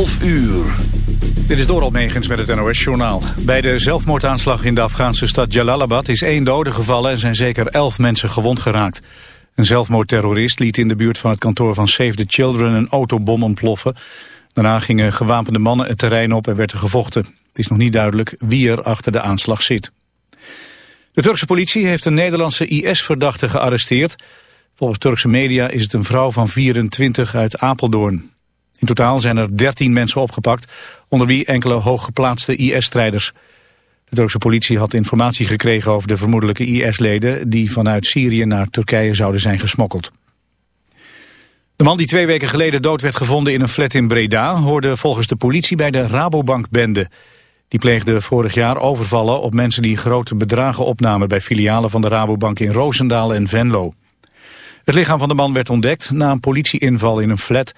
11 uur. Dit is Doral Megens met het NOS-journaal. Bij de zelfmoordaanslag in de Afghaanse stad Jalalabad is één dode gevallen... en zijn zeker elf mensen gewond geraakt. Een zelfmoordterrorist liet in de buurt van het kantoor van Save the Children... een autobom ontploffen. Daarna gingen gewapende mannen het terrein op en werd er gevochten. Het is nog niet duidelijk wie er achter de aanslag zit. De Turkse politie heeft een Nederlandse IS-verdachte gearresteerd. Volgens Turkse media is het een vrouw van 24 uit Apeldoorn. In totaal zijn er 13 mensen opgepakt, onder wie enkele hooggeplaatste IS-strijders. De Turkse politie had informatie gekregen over de vermoedelijke IS-leden... die vanuit Syrië naar Turkije zouden zijn gesmokkeld. De man die twee weken geleden dood werd gevonden in een flat in Breda... hoorde volgens de politie bij de Rabobank-bende. Die pleegde vorig jaar overvallen op mensen die grote bedragen opnamen... bij filialen van de Rabobank in Roosendaal en Venlo. Het lichaam van de man werd ontdekt na een politieinval in een flat...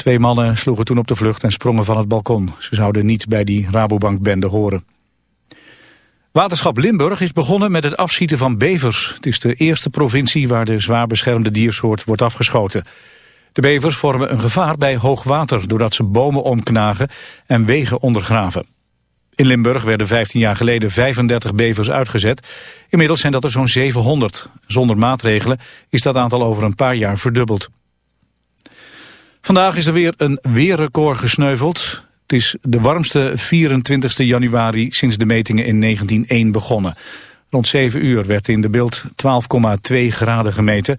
Twee mannen sloegen toen op de vlucht en sprongen van het balkon. Ze zouden niet bij die Rabobank-bende horen. Waterschap Limburg is begonnen met het afschieten van bevers. Het is de eerste provincie waar de zwaar beschermde diersoort wordt afgeschoten. De bevers vormen een gevaar bij hoog water... doordat ze bomen omknagen en wegen ondergraven. In Limburg werden 15 jaar geleden 35 bevers uitgezet. Inmiddels zijn dat er zo'n 700. Zonder maatregelen is dat aantal over een paar jaar verdubbeld. Vandaag is er weer een weerrecord gesneuveld. Het is de warmste 24 januari sinds de metingen in 1901 begonnen. Rond 7 uur werd in de beeld 12,2 graden gemeten...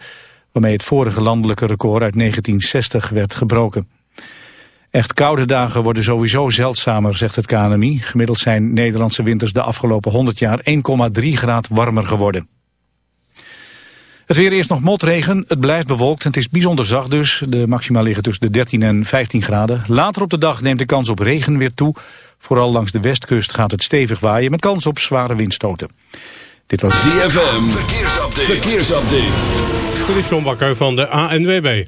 waarmee het vorige landelijke record uit 1960 werd gebroken. Echt koude dagen worden sowieso zeldzamer, zegt het KNMI. Gemiddeld zijn Nederlandse winters de afgelopen 100 jaar 1,3 graad warmer geworden. Het weer eerst nog motregen, het blijft bewolkt en het is bijzonder zacht dus. De maxima liggen tussen de 13 en 15 graden. Later op de dag neemt de kans op regen weer toe. Vooral langs de westkust gaat het stevig waaien met kans op zware windstoten. Dit was ZFM, verkeersupdate. verkeersupdate. Dit is John Bakker van de ANWB.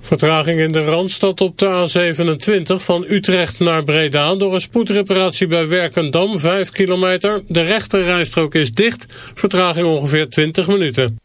Vertraging in de Randstad op de A27 van Utrecht naar Breda... door een spoedreparatie bij Werkendam, 5 kilometer. De rechte rijstrook is dicht, vertraging ongeveer 20 minuten.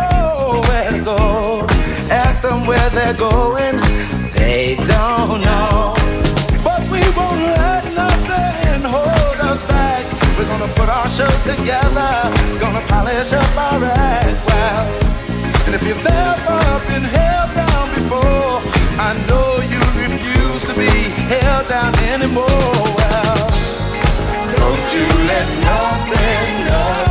ask them where they're going, they don't know. But we won't let nothing hold us back. We're gonna put our show together, gonna polish up our act well. And if you've ever been held down before, I know you refuse to be held down anymore. Well, don't you let nothing, know.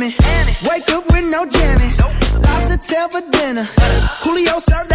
Wake up with no jammies. Lobster tail for dinner. Julio served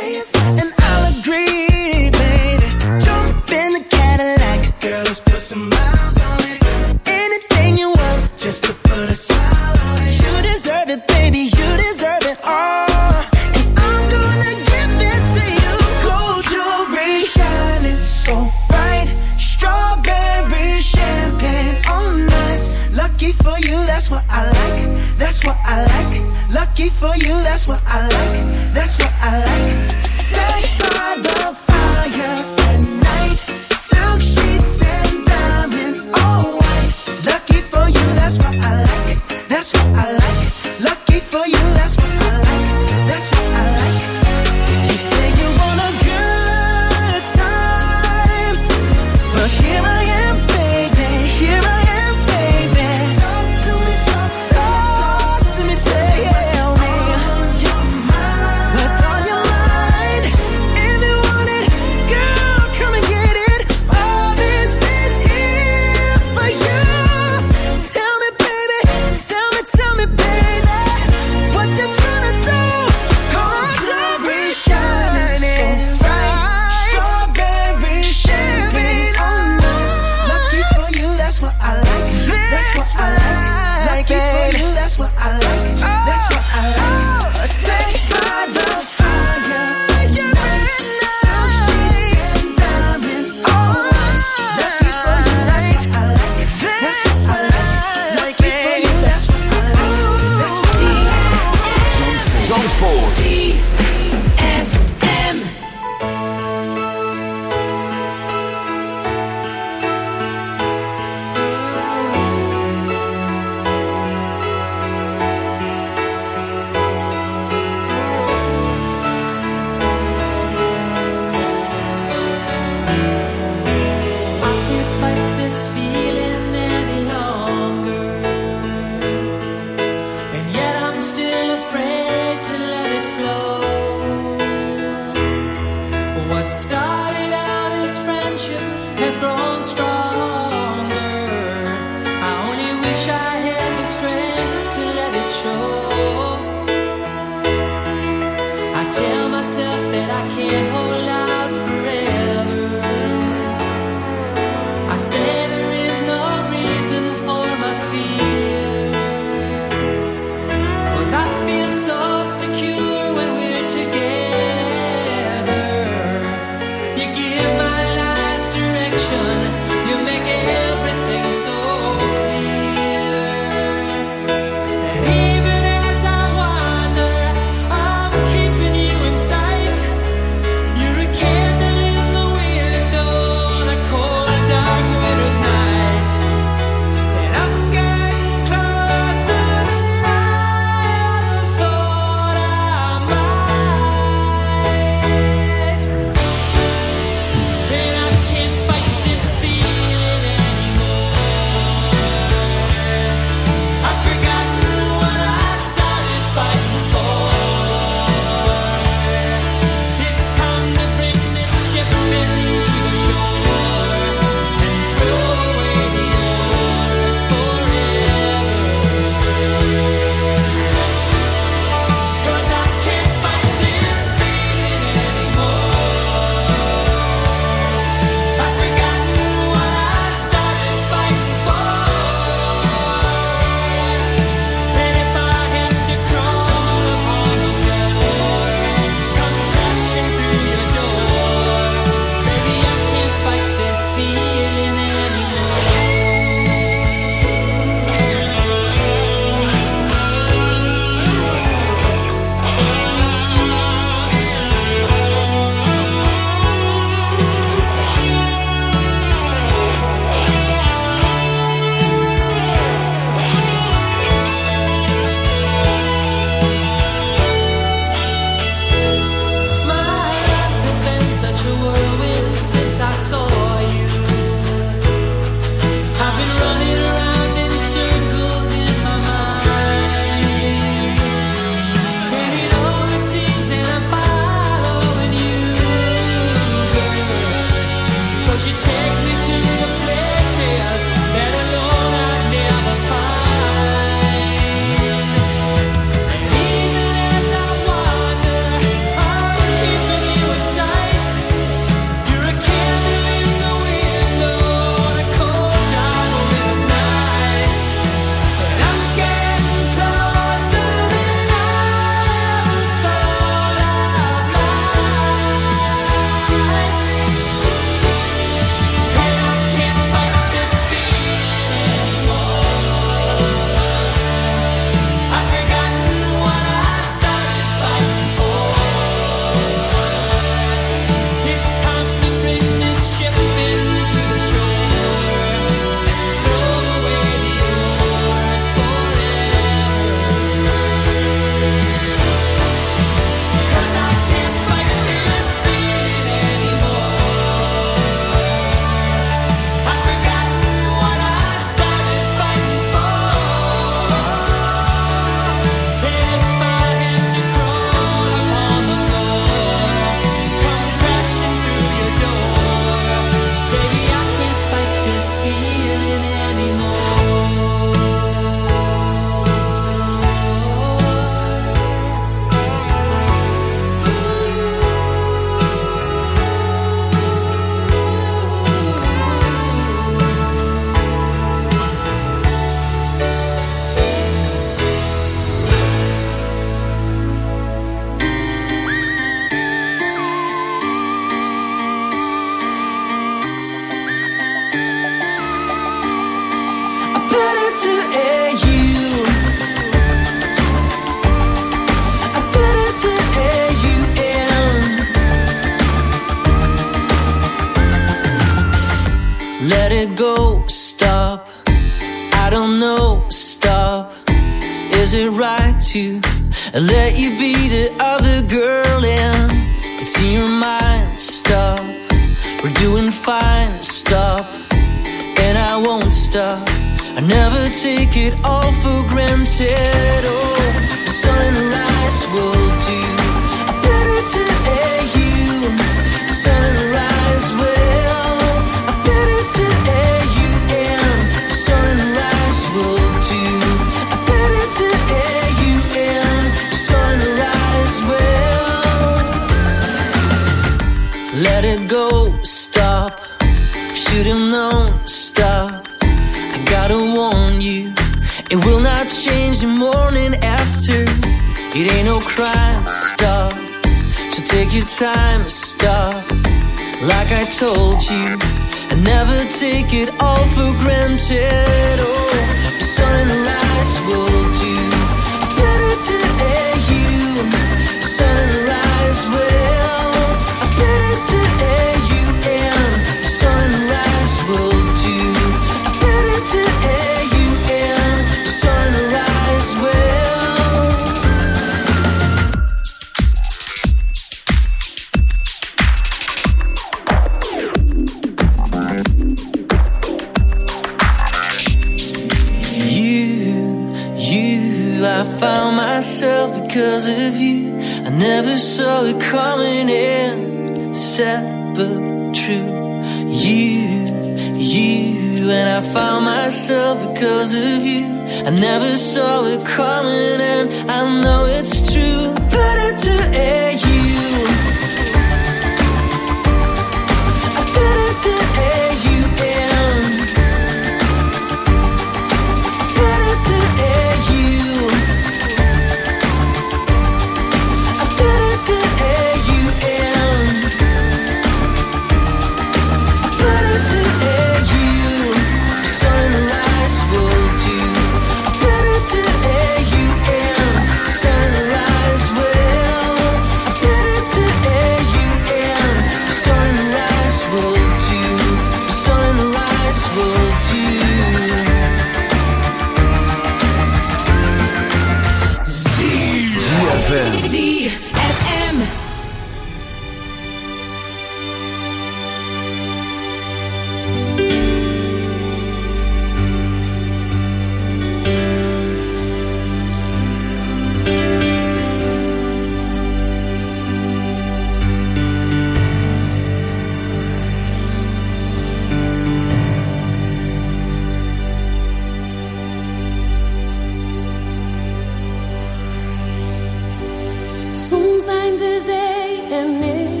Soms zijn de zee en ik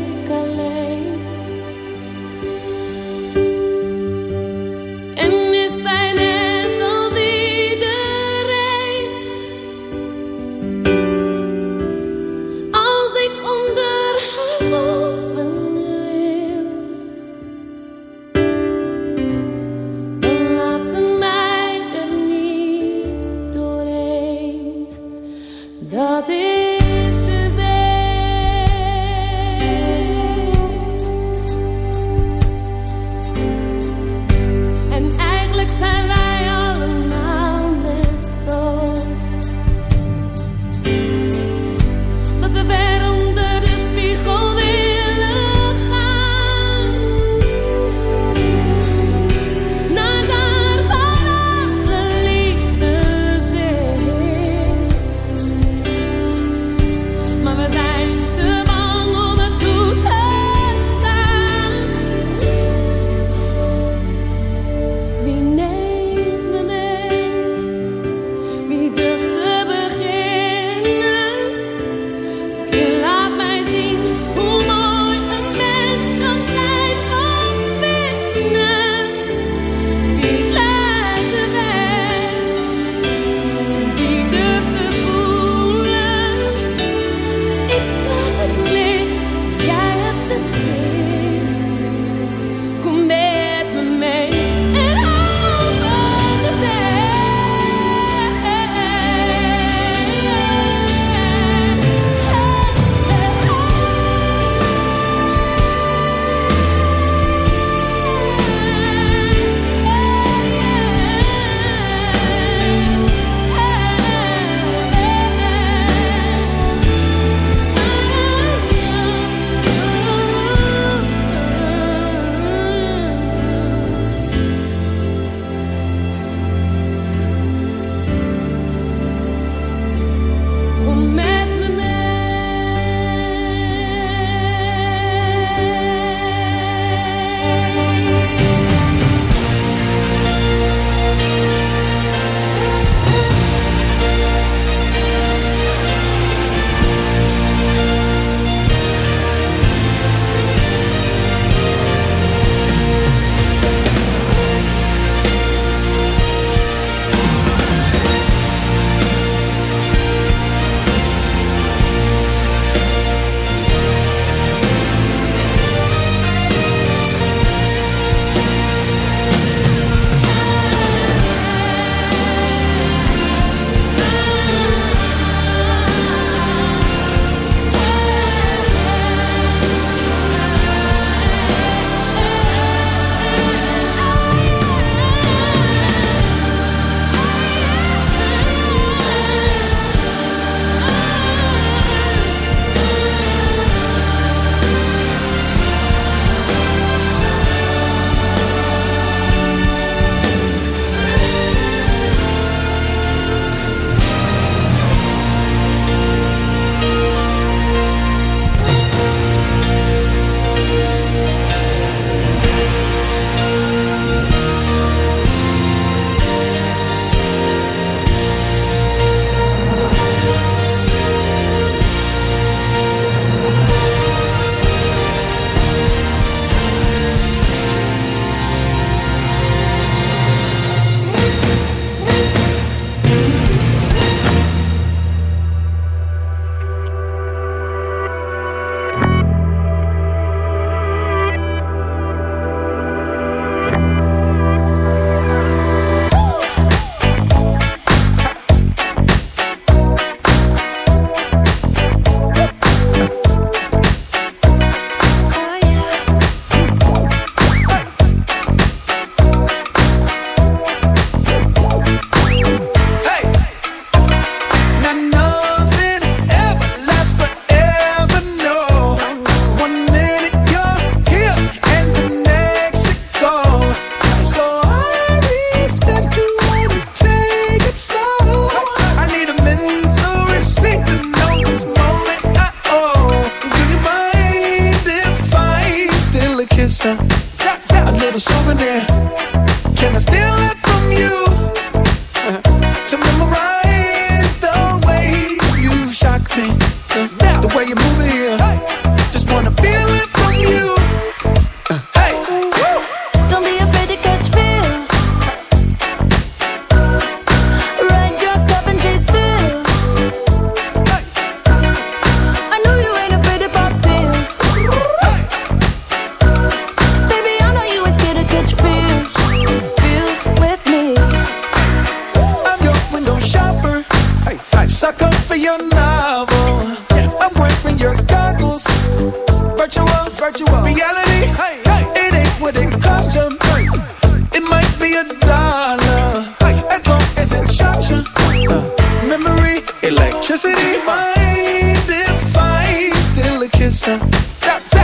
it might be a dollar. As long as it. Uh, memory, electricity. Mind if I steal a kiss? Uh,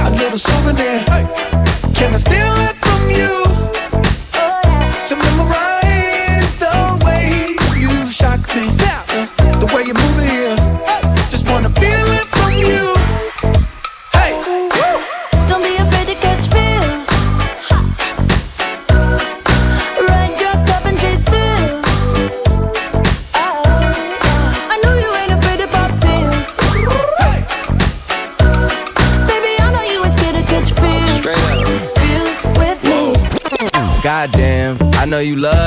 a little souvenir. Know you love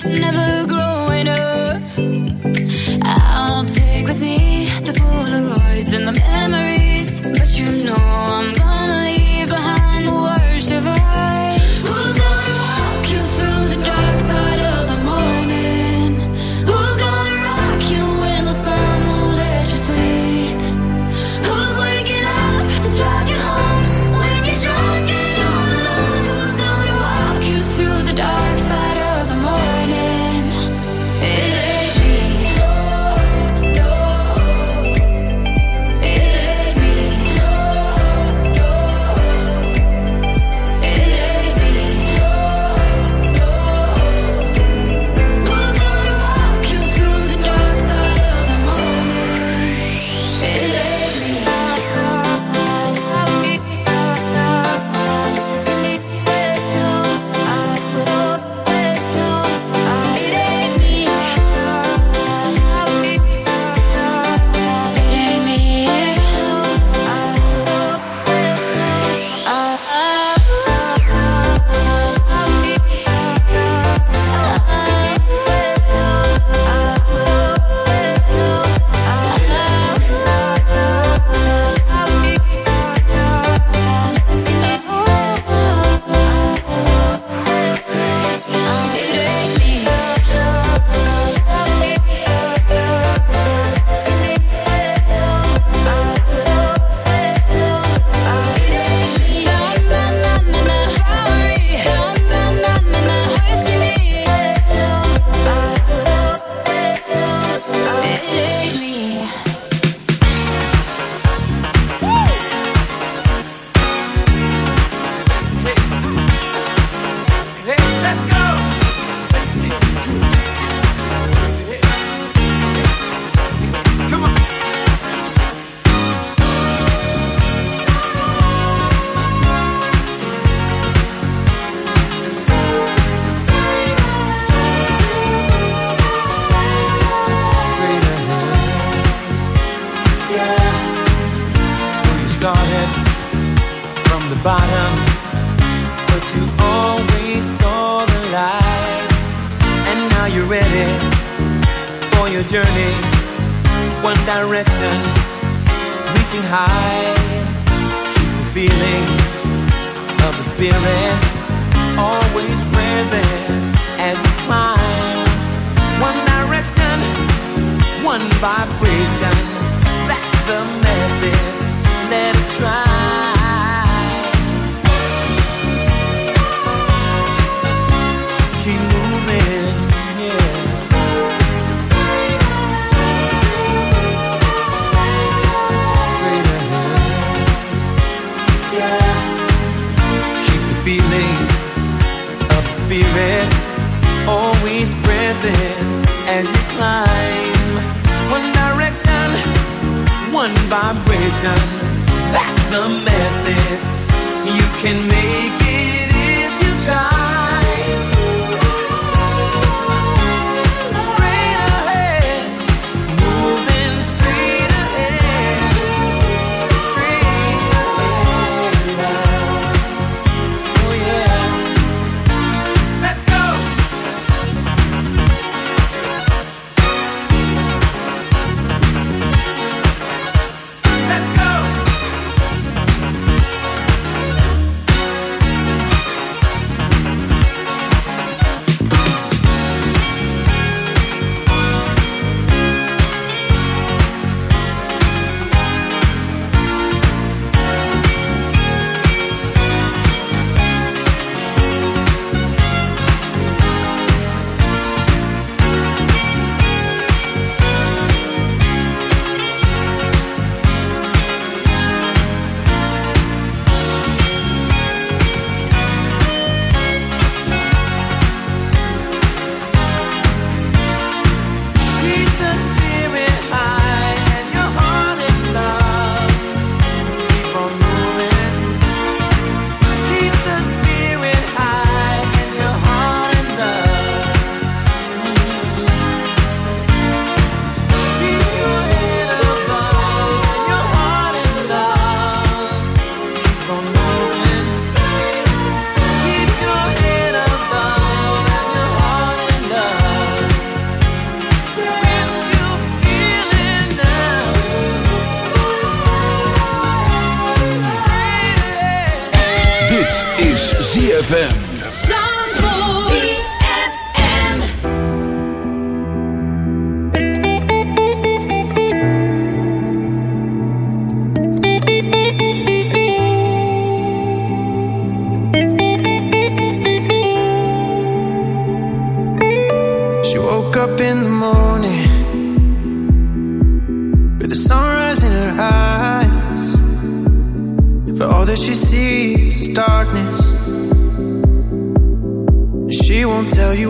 never grow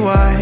why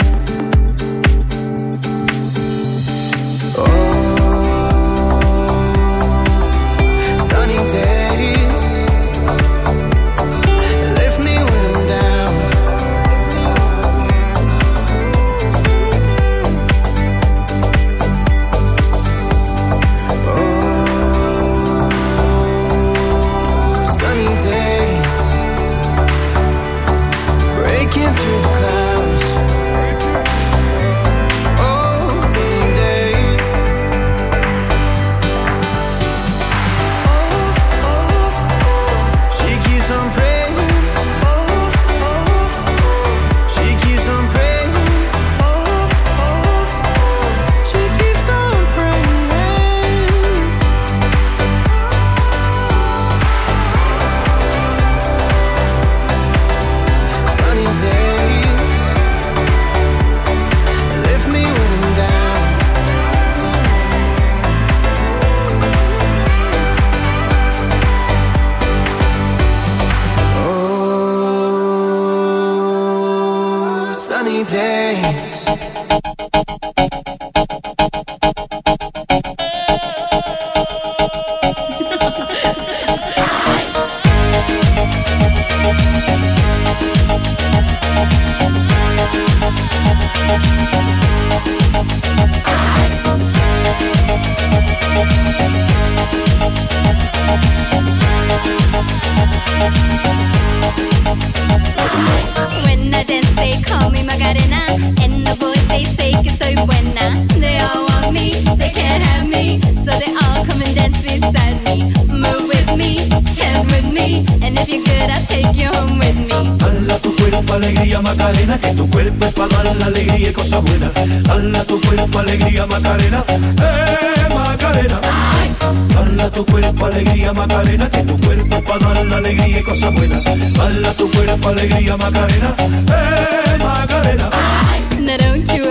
Move with me, me, and if you take you with me. Tu cuerpo, alegría, Macarena, tu cuerpo dar la alegría y cosas buenas. Tu cuerpo, alegría, Macarena, eh, Macarena. Tu cuerpo, alegría, Macarena, tu cuerpo dar la Macarena, eh, Macarena. Now don't you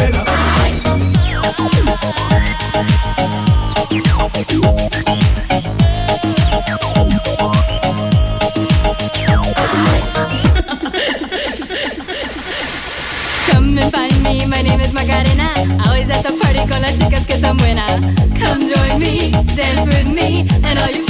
Come and find me, my name is Macarena. Always at the party con las chicas que están buenas. Come join me, dance with me, and all you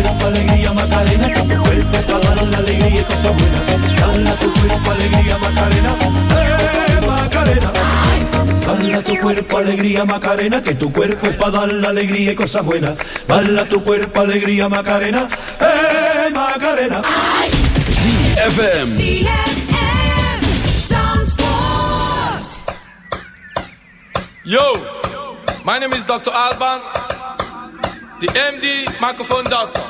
Cuerpo alegría Macarena, que tu cuerpo es para dar la alegría y cosas buenas. Dala tu cuerpo alegría Macarena, eh Macarena. Dala tu cuerpo alegría Macarena, que tu cuerpo es para dar la alegría y cosas buenas. Dala tu cuerpo alegría Macarena, eh Macarena. ZFM. Yo, my name is Dr. Alban, the MD microphone doctor.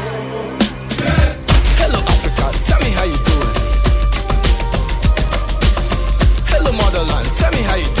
Motherland. Tell me how you doing.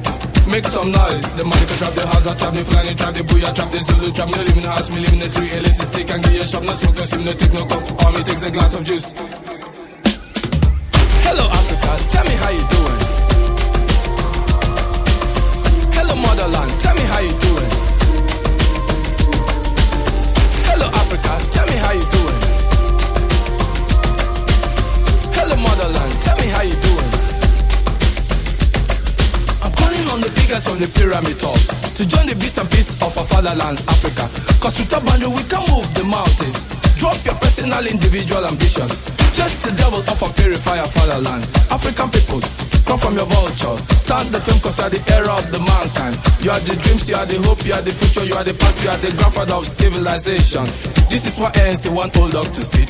Make some noise. The money can trap the house, I trap the flying, trap the booyah, trap the Zulu, trap me live in the house, me live in the street, lazy stick and you a shop, no smoke, no sim, no take no cup. Me takes a glass of juice. Nigeria me talk. To join the beast and peace of our fatherland, Africa. Cause with a boundary we can move the mountains. Drop your personal individual ambitions. Just the devil of a purifier fatherland. African people, come from your vulture. Start the film cause you are the era of the mankind. You are the dreams, you are the hope, you are the future, you are the past, you are the grandfather of civilization. This is what ANC want old dog to sit.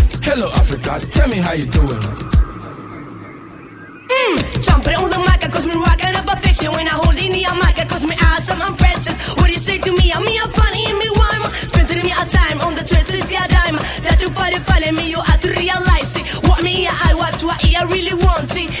Hello, Africa, tell me how you doing. Mm, jumping on the mic, cause me rocking up a fiction. When I hold in the mic, cause me awesome, I'm princess. What do you say to me? I'm me, I'm funny, and me rhyme. Spending me a time on the twisted yeah, dime. That you find it me, you have to realize it. What me, I watch, what I really want it.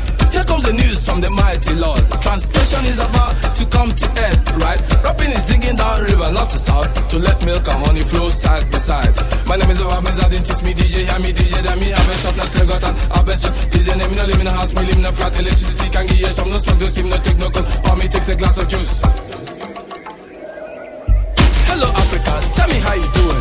Here comes the news from the mighty Lord. Translation is about to come to end, right? Rapping is digging down river, not to south, to let milk and honey flow side by side. My name is Obama, I didn't teach me DJ, hear me DJ, then me have a shop, now still got an have a shop. DJ name, me no live in a house, me live in a flat, electricity can give you some, no smoke, don't seem no take no cold, or me takes a glass of juice. Hello Africa, tell me how you doing.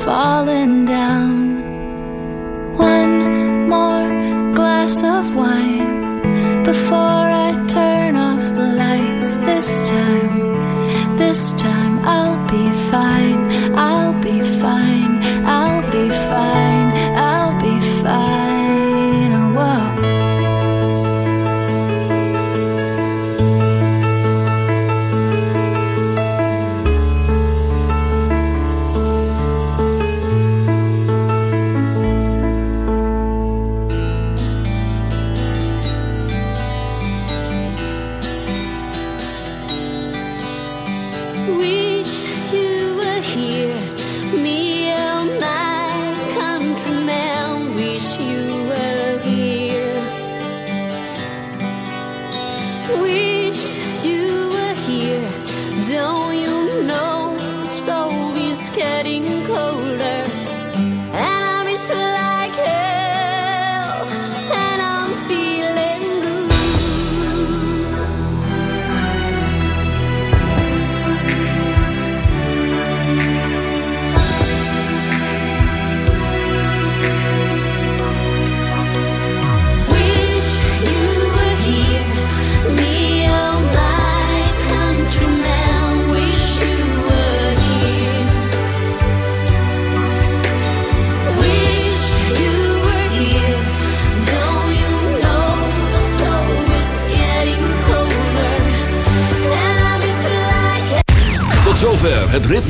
fall